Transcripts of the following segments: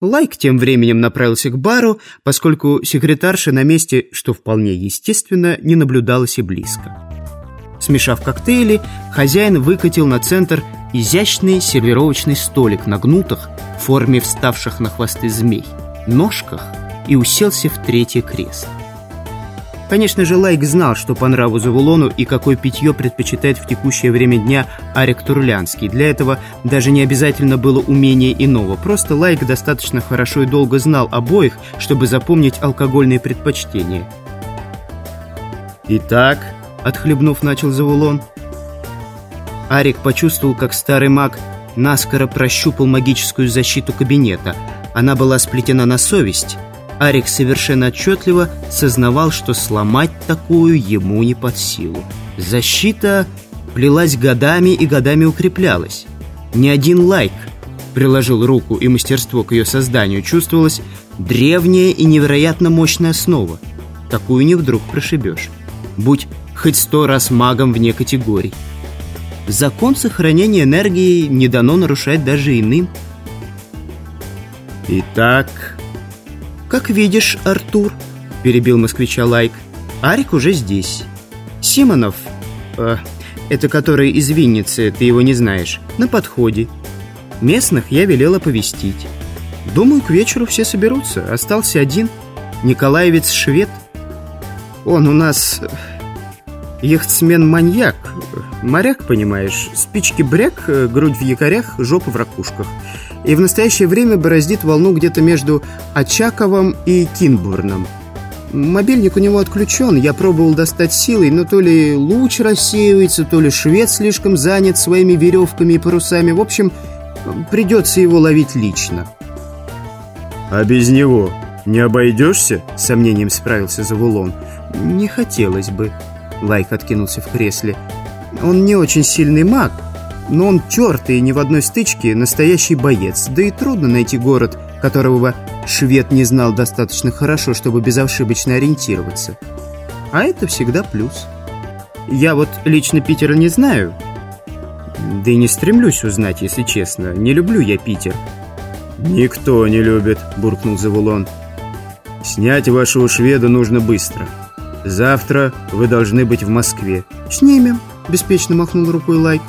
Лайк тем временем направился к бару, поскольку секретарша на месте, что вполне естественно, не наблюдалась и близко. Смешав коктейли, хозяин выкатил на центр изящный сервировочный столик на гнутых в форме вставших на хвосты змей, ножках и уселся в третье кресло. Конечно же, Лайк знал, что по нраву Завулону и какое питье предпочитает в текущее время дня Арик Турлянский. Для этого даже не обязательно было умение иного. Просто Лайк достаточно хорошо и долго знал обоих, чтобы запомнить алкогольные предпочтения. «Итак», — отхлебнув, начал Завулон. Арик почувствовал, как старый маг наскоро прощупал магическую защиту кабинета. Она была сплетена на совесть — Арик совершенно отчетливо сознавал, что сломать такую ему не под силу. Защита плелась годами и годами укреплялась. Ни один лайк приложил руку и мастерство к ее созданию. Чувствовалась древняя и невероятно мощная основа. Такую не вдруг прошибешь. Будь хоть сто раз магом вне категорий. Закон сохранения энергии не дано нарушать даже иным. Итак, «Как видишь, Артур», — перебил москвича Лайк, — «Арик уже здесь. Симонов, э, это который из Винницы, ты его не знаешь, на подходе. Местных я велел оповестить. Думаю, к вечеру все соберутся. Остался один, Николаевец швед. Он у нас э, яхтсмен-маньяк, моряк, понимаешь, спички бряк, э, грудь в якорях, жопа в ракушках» и в настоящее время бороздит волну где-то между Очаковым и Кинбурном. Мобильник у него отключен, я пробовал достать силой, но то ли луч рассеивается, то ли швед слишком занят своими веревками и парусами. В общем, придется его ловить лично. «А без него не обойдешься?» — сомнением справился Завулон. «Не хотелось бы», — Лайк откинулся в кресле. «Он не очень сильный маг, но он тертый и ни в одной стычке настоящий боец. Да и трудно найти город, которого швед не знал достаточно хорошо, чтобы безошибочно ориентироваться. А это всегда плюс. Я вот лично Питера не знаю. Да и не стремлюсь узнать, если честно. Не люблю я Питер. «Никто не любит», — буркнул Завулон. «Снять вашего шведа нужно быстро. Завтра вы должны быть в Москве». «Снимем», — беспечно махнул рукой Лайк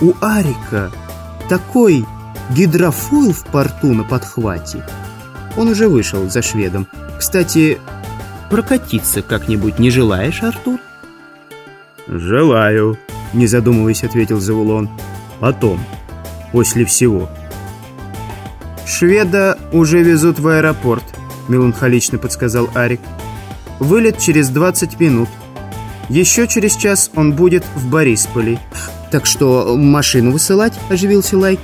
у Арика такой гидрофойл в порту на подхвате. Он уже вышел за шведом. Кстати, прокатиться как-нибудь не желаешь, Артур? «Желаю», — не задумываясь, ответил Завулон. «Потом, после всего». «Шведа уже везут в аэропорт», — меланхолично подсказал Арик. «Вылет через 20 минут. Еще через час он будет в Борисполе. Так что машину высылать?» – оживился Лайк.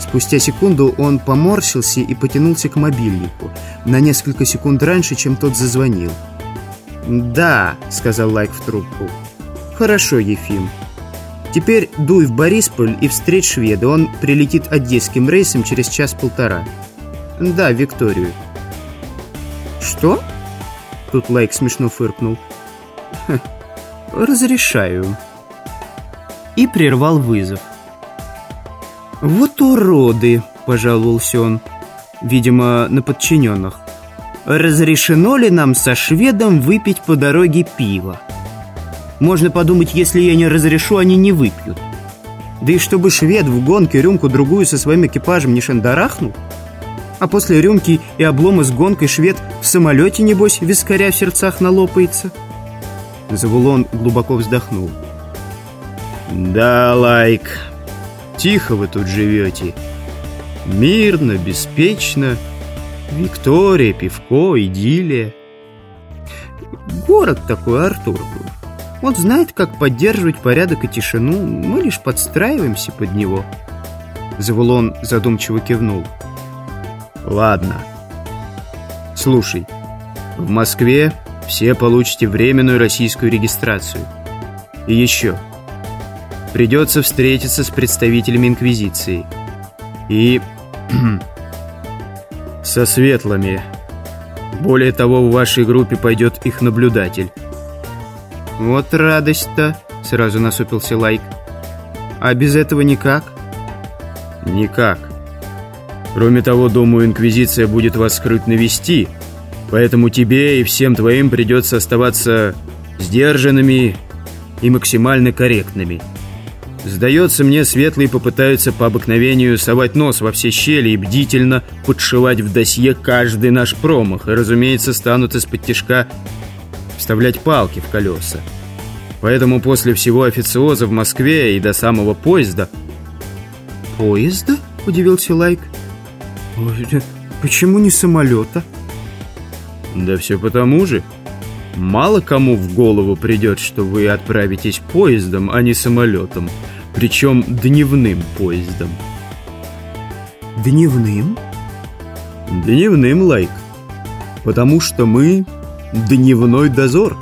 Спустя секунду он поморщился и потянулся к мобильнику. На несколько секунд раньше, чем тот зазвонил. «Да», — сказал Лайк в трубку. «Хорошо, Ефим. Теперь дуй в Борисполь и встреть шведа. Он прилетит одесским рейсом через час-полтора. Да, Викторию». «Что?» Тут Лайк смешно фыркнул. «Разрешаю» и прервал вызов. «Вот уроды!» – пожаловался он, видимо, на подчиненных. «Разрешено ли нам со шведом выпить по дороге пиво? Можно подумать, если я не разрешу, они не выпьют. Да и чтобы швед в гонке рюмку-другую со своим экипажем не шандарахнул? А после рюмки и облома с гонкой швед в самолете, небось, вискаря в сердцах налопается?» Завулон глубоко вздохнул. «Да, Лайк, тихо вы тут живете. Мирно, беспечно. Виктория, пивко, идиллия». «Город такой, Артур. Он знает, как поддерживать порядок и тишину. Мы лишь подстраиваемся под него». Завулон задумчиво кивнул. «Ладно. Слушай, в Москве все получите временную российскую регистрацию. И еще...» придется встретиться с представителями Инквизиции. И... со светлыми. Более того, в вашей группе пойдет их наблюдатель. Вот радость-то, сразу насупился Лайк. А без этого никак? Никак. Кроме того, думаю, Инквизиция будет вас скрытно вести, поэтому тебе и всем твоим придется оставаться сдержанными и максимально корректными. Сдается мне, светлые попытаются по обыкновению совать нос во все щели и бдительно подшивать в досье каждый наш промах, и, разумеется, станут из-под тяжка вставлять палки в колеса. Поэтому после всего официоза в Москве и до самого поезда... «Поезда?» – удивился Лайк. «Почему не самолета?» «Да все потому же. Мало кому в голову придет, что вы отправитесь поездом, а не самолетом. Причем дневным поездом». «Дневным?» «Дневным, Лайк. Потому что мы дневной дозор»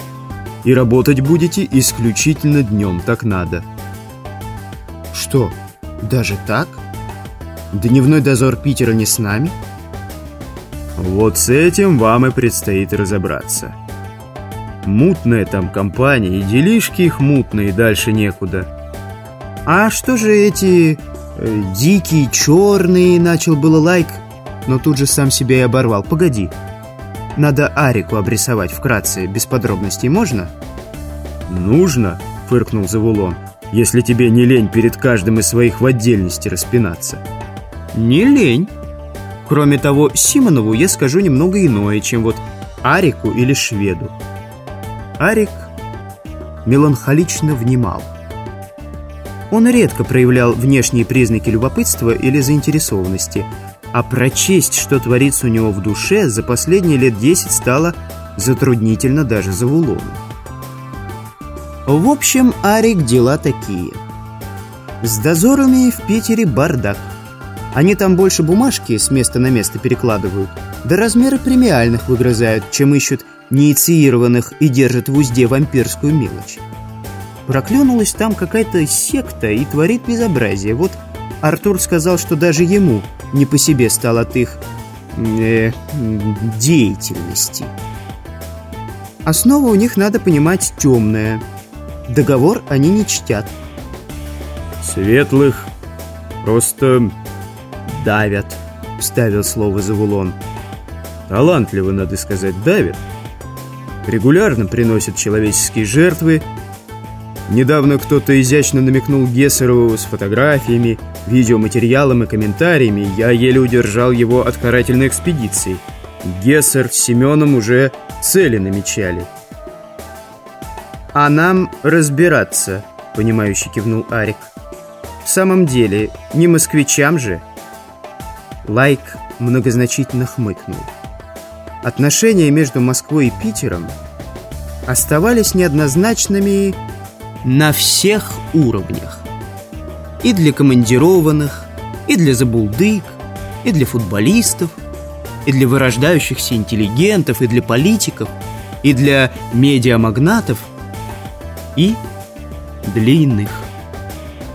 и работать будете исключительно днем, так надо. Что, даже так? Дневной дозор Питера не с нами? Вот с этим вам и предстоит разобраться. Мутная там компания, и делишки их мутные, дальше некуда. А что же эти э, дикие, черные, начал было лайк, но тут же сам себя и оборвал. Погоди, надо Арику обрисовать вкратце, без подробностей можно? «Нужно», — фыркнул Завулон, «если тебе не лень перед каждым из своих в отдельности распинаться». «Не лень. Кроме того, Симонову я скажу немного иное, чем вот Арику или Шведу». Арик меланхолично внимал. Он редко проявлял внешние признаки любопытства или заинтересованности, а прочесть, что творится у него в душе, за последние лет десять стало затруднительно даже за Вулону. В общем, Арик дела такие. С дозорами в Питере бардак. Они там больше бумажки с места на место перекладывают, да размеры премиальных выгрызают, чем ищут неинициированных и держат в узде вампирскую мелочь. Проклюнулась там какая-то секта и творит безобразие. Вот Артур сказал, что даже ему не по себе стал от их э, деятельности. Основа у них, надо понимать, темная – Договор они не чтят. Светлых просто давят, вставил слово Завулон. Талантливо, надо сказать, давят. Регулярно приносят человеческие жертвы. Недавно кто-то изящно намекнул Гессерову с фотографиями, видеоматериалом и комментариями. Я еле удержал его от карательной экспедиции. Гессер с Семеном уже цели намечали. «А нам разбираться», — понимающе кивнул Арик. «В самом деле, не москвичам же». Лайк многозначительно хмыкнул. Отношения между Москвой и Питером оставались неоднозначными на всех уровнях. И для командированных, и для забулдык, и для футболистов, и для вырождающихся интеллигентов, и для политиков, и для медиамагнатов – и длинных.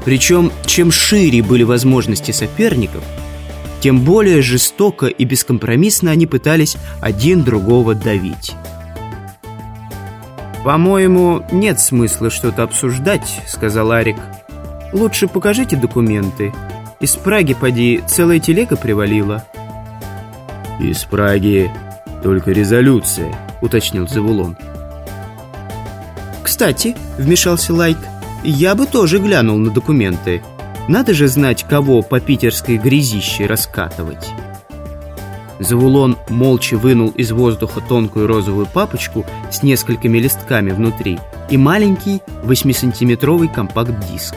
Причем, чем шире были возможности соперников, тем более жестоко и бескомпромиссно они пытались один другого давить. «По-моему, нет смысла что-то обсуждать», — сказал Арик. «Лучше покажите документы. Из Праги, поди, целая телега привалила». «Из Праги только резолюция», — уточнил Завулон. «Кстати», — вмешался Лайк, — «я бы тоже глянул на документы. Надо же знать, кого по питерской грязище раскатывать». Завулон молча вынул из воздуха тонкую розовую папочку с несколькими листками внутри и маленький 8-сантиметровый компакт-диск.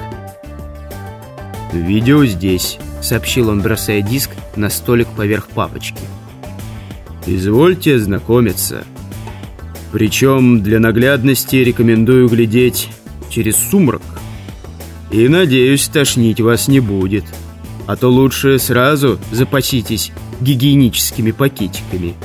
«Видео здесь», — сообщил он, бросая диск на столик поверх папочки. «Извольте знакомиться». Причем для наглядности рекомендую глядеть через сумрак. И, надеюсь, тошнить вас не будет. А то лучше сразу запаситесь гигиеническими пакетиками –